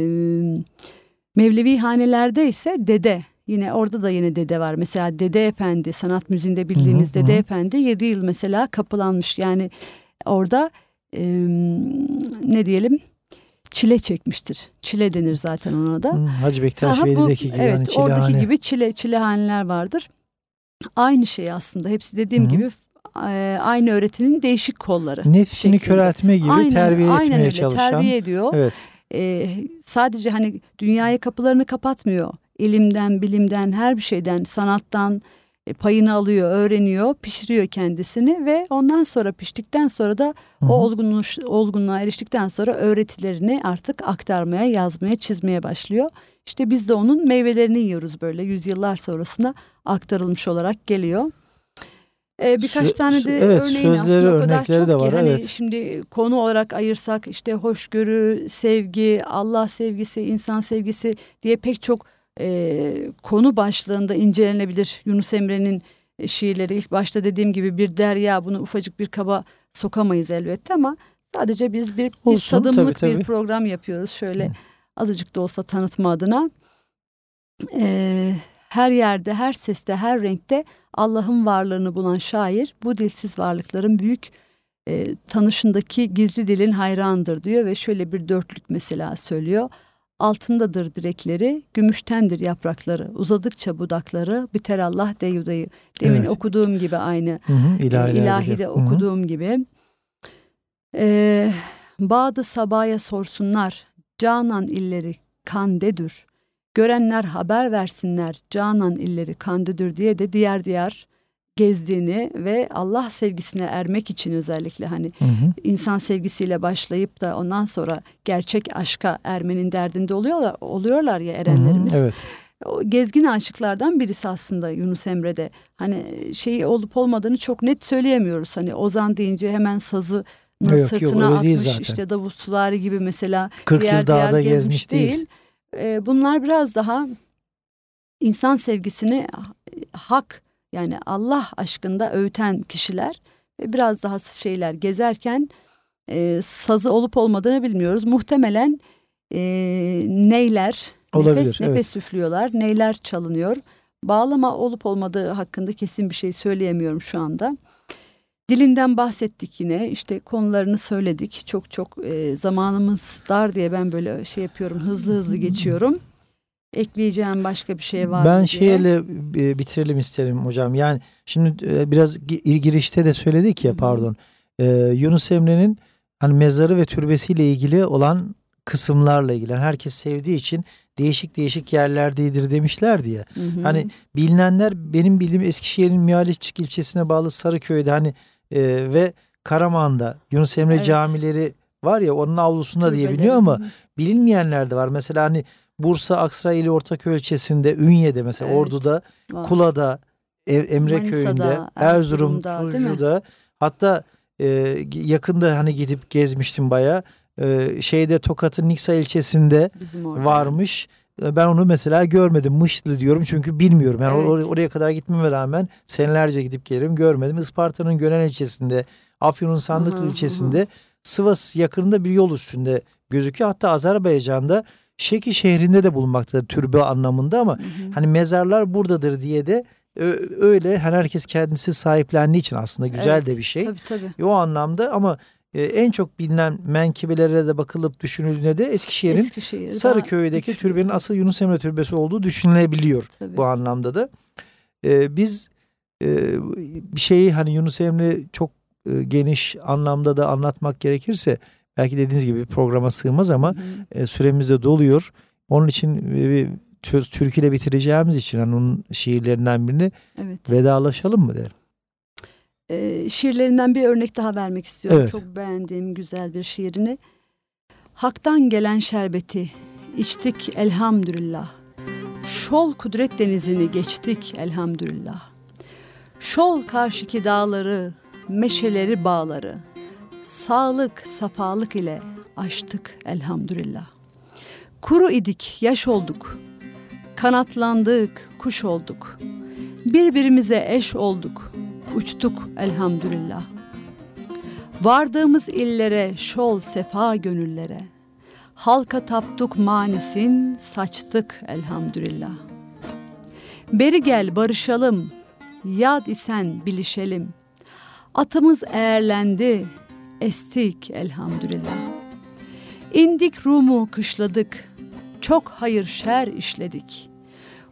Mevlevi hanelerde ise dede. Yine orada da yine dede var. Mesela Dede Efendi sanat müziğinde bildiğimiz Hı hı, Dede. Efendi 7 yıl mesela kapılanmış. Yani orada e, ne diyelim çile çekmiştir. Çile denir zaten ona da. Hı, Hacı Bektaş Veli'deki gibi evet, oradaki çilehane. gibi çile çilehaneler vardır. Aynı şey aslında. Hepsi dediğim Hı gibi aynı öğretinin değişik kolları. Nefsini şeklinde. köreltme gibi Aynen, terbiye aynen etmeye öyle, çalışan. Terbiye ediyor. Evet. Ee, sadece hani dünyaya kapılarını kapatmıyor. İlimden, bilimden, her bir şeyden, sanattan e, payını alıyor, öğreniyor, pişiriyor kendisini ve ondan sonra piştikten sonra da Hı hı. o olgunluş, olgunluğa eriştikten sonra öğretilerini artık aktarmaya, yazmaya, çizmeye başlıyor. İşte biz de onun meyvelerini yiyoruz böyle yüzyıllar sonrasına aktarılmış olarak geliyor. Ee, birkaç Sö- tane de evet, örneğin sözleri, aslında o kadar çok de ki var, hani evet. şimdi konu olarak ayırsak işte hoşgörü, sevgi, Allah sevgisi, insan sevgisi diye pek çok e, konu başlığında incelenebilir. Yunus Emre'nin e, şiirleri ilk başta dediğim gibi bir derya bunu ufacık bir kaba sokamayız elbette ama sadece biz bir, bir Olsun, tadımlık tabii, bir tabii. program yapıyoruz şöyle azıcık da olsa tanıtma adına. Ee, her yerde, her seste, her renkte Allah'ın varlığını bulan şair bu dilsiz varlıkların büyük e, tanışındaki gizli dilin hayrandır diyor ve şöyle bir dörtlük mesela söylüyor. Altındadır direkleri, gümüştendir yaprakları, uzadıkça budakları, biter Allah deyudayı. Demin Evet. okuduğum gibi aynı Hı hı, ilahilerde. İlahide Hı hı. okuduğum gibi. Ee, Bağdı sabaya sorsunlar, Canan illeri kandedür. Görenler haber versinler, Canan illeri kandedür diye de diğer diğer gezdiğini ve Allah sevgisine ermek için özellikle hani Hı hı. insan sevgisiyle başlayıp da ondan sonra gerçek aşka ermenin derdinde oluyorlar oluyorlar ya Hı hı, erenlerimiz. Evet. O gezgin aşıklardan birisi aslında Yunus Emre'de. Hani şeyi olup olmadığını çok net söyleyemiyoruz. Hani Ozan deyince hemen sazı Yok, yok, sırtına öyle atmış değil zaten. işte Davutsuları gibi mesela 40 diğer yıl dağda diğer gezmiş değil. Bunlar biraz daha insan sevgisini hak yani Allah aşkında öğüten kişiler ve biraz daha şeyler gezerken e, sazı olup olmadığını bilmiyoruz. Muhtemelen e, neyler, Olabilir, nefes nefes evet. süflüyorlar, neyler çalınıyor. Bağlama olup olmadığı hakkında kesin bir şey söyleyemiyorum şu anda. Dilinden bahsettik yine işte konularını söyledik. Çok çok e, zamanımız dar diye ben böyle şey yapıyorum hızlı hızlı geçiyorum. Ekleyeceğim başka bir şey var mı Ben diye. şeyle e, bitirelim isterim hocam. Yani şimdi e, biraz gi- girişte de söyledik ya pardon. E, Yunus Emre'nin hani mezarı ve türbesiyle ilgili olan kısımlarla ilgili. Yani herkes sevdiği için değişik değişik yerlerdedir. Hı hı. Hani bilinenler benim bildiğim Eskişehir'in Mihalicik ilçesine bağlı Sarıköy'de hani e, ve Karaman'da Yunus Emre Evet. camileri var ya onun avlusunda diye biliniyor ama bilinmeyenler de var. Mesela hani Bursa, Aksaray ili Ortaköy ilçesinde, Ünye'de mesela Evet. Ordu'da, Var. Kula'da, E- Emreköy'ünde, Manisa'da, Erzurum? Tuzlu'da hatta e, yakında hani gidip gezmiştim baya. E, şeyde Tokat'ın Niksa ilçesinde varmış. E, Ben onu mesela görmedim. Mışlı diyorum çünkü bilmiyorum. Yani Evet. or- oraya kadar gitmeme rağmen senelerce gidip gelirim görmedim. Isparta'nın Gönen ilçesinde, Afyon'un Sandıklı Hı hı, ilçesinde, Sivas yakınında bir yol üstünde gözüküyor. Hatta Azerbaycan'da Şeki şehrinde de bulunmaktadır türbe anlamında ama Hı hı. hani mezarlar buradadır diye de öyle hani herkes kendisi sahiplendiği için aslında güzel Evet, de bir şey. Tabii tabii. E, O anlamda ama e, en çok bilinen menkibelere de bakılıp düşünüldüğünde de Eskişehir'in Eskişehir. Sarıköy'deki türbenin asıl Yunus Emre Türbesi olduğu düşünülebiliyor Tabii. bu anlamda da. Ee, biz e, bir şeyi hani Yunus Emre çok e, geniş anlamda da anlatmak gerekirse belki dediğiniz gibi programa sığmaz ama e, süremiz de doluyor. Onun için e, türküyle bitireceğimiz için hani onun şiirlerinden birini Evet. vedalaşalım mı derim. Ee, şiirlerinden bir örnek daha vermek istiyorum. Evet. Çok beğendiğim güzel bir şiirini. Hak'tan gelen şerbeti içtik elhamdülillah. Şol kudret denizini geçtik elhamdülillah. Şol karşıki dağları, meşeleri bağları. Sağlık, safalık ile aştık elhamdülillah. Kuru idik, yaş olduk. Kanatlandık, kuş olduk. Birbirimize eş olduk. Uçtuk elhamdülillah. Vardığımız illere şol sefa gönüllere. Halka taptuk manisin, saçtık elhamdülillah. Beri gel barışalım, yad isen bilişelim. Atımız eğerlendi, estik elhamdülillah. İndik Rum'u kışladık, çok hayır şer işledik.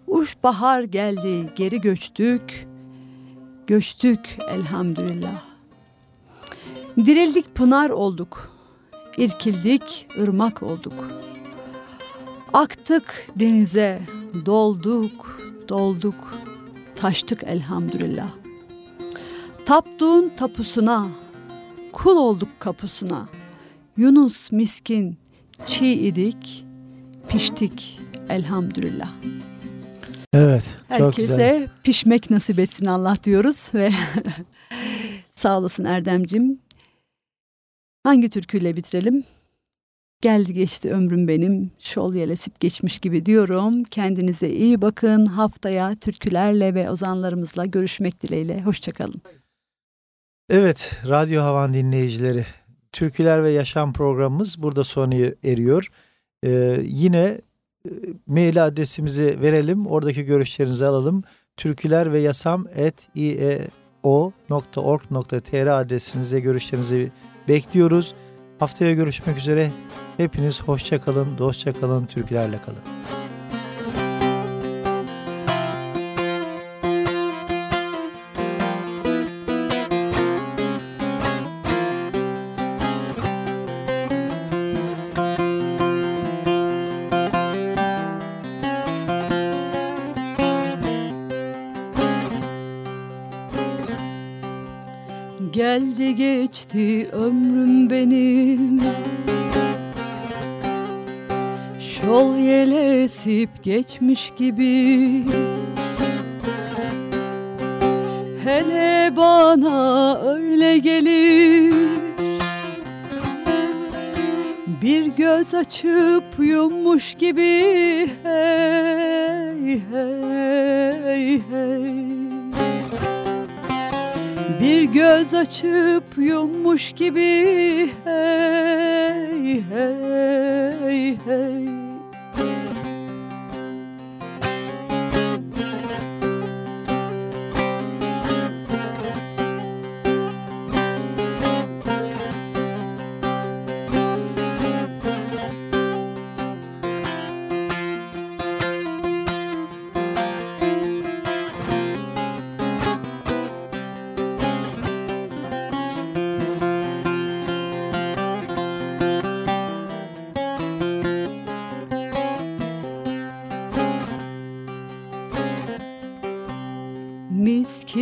Uş bahar geldi, geri göçtük, göçtük elhamdülillah. Dirildik pınar olduk, irkildik ırmak olduk. Aktık denize, dolduk, dolduk, taştık elhamdülillah. Tapduğun tapusuna, kul olduk kapusuna. Yunus miskin, çiğ idik, piştik elhamdülillah. Evet. Herkese pişmek nasip etsin Allah diyoruz ve sağ olasın Erdemcim. Hangi türküyle bitirelim? Geldi geçti ömrüm benim, şol yelesip geçmiş gibi diyorum. Kendinize iyi bakın. Haftaya türkülerle ve ozanlarımızla görüşmek dileğiyle. Hoşçakalın. Evet, Radyo Havan dinleyicileri, Türküler ve Yaşam programımız burada sona eriyor. Ee, yine mail adresimizi verelim, oradaki görüşlerinizi alalım. Türküler ve Yasam et ieo.org.tr adresinize görüşlerinizi bekliyoruz. Haftaya görüşmek üzere. Hepiniz hoşça kalın, dostça kalın, türkülerle kalın. Geçmiş gibi. Hele bana öyle gelir. Bir göz açıp yummuş gibi. Hey hey hey. Bir göz açıp yummuş gibi. Hey hey hey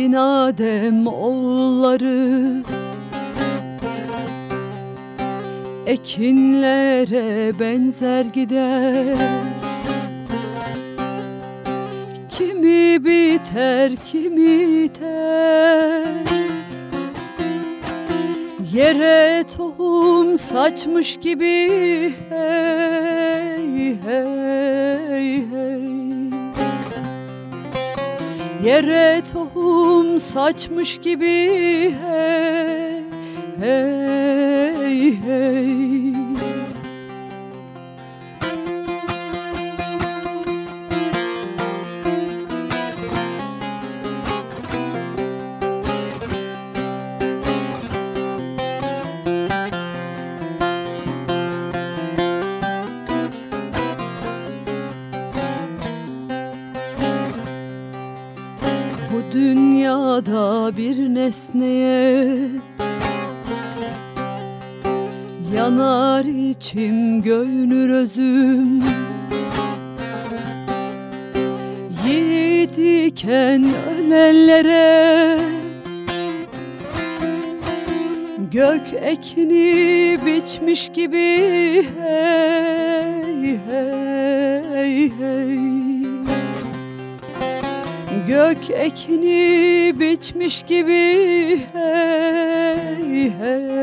Miskin Adem oğulları. Ekinlere benzer gider. Kimi biter kimi ter Yere tohum saçmış gibi hey hey hey. Yere tohum saçmış gibi hey hey hey ekini biçmiş gibi hey hey hey. Gök ekini biçmiş gibi hey hey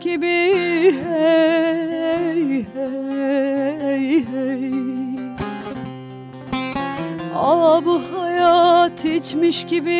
gibi hey hey hey. Abu hayat içmiş gibi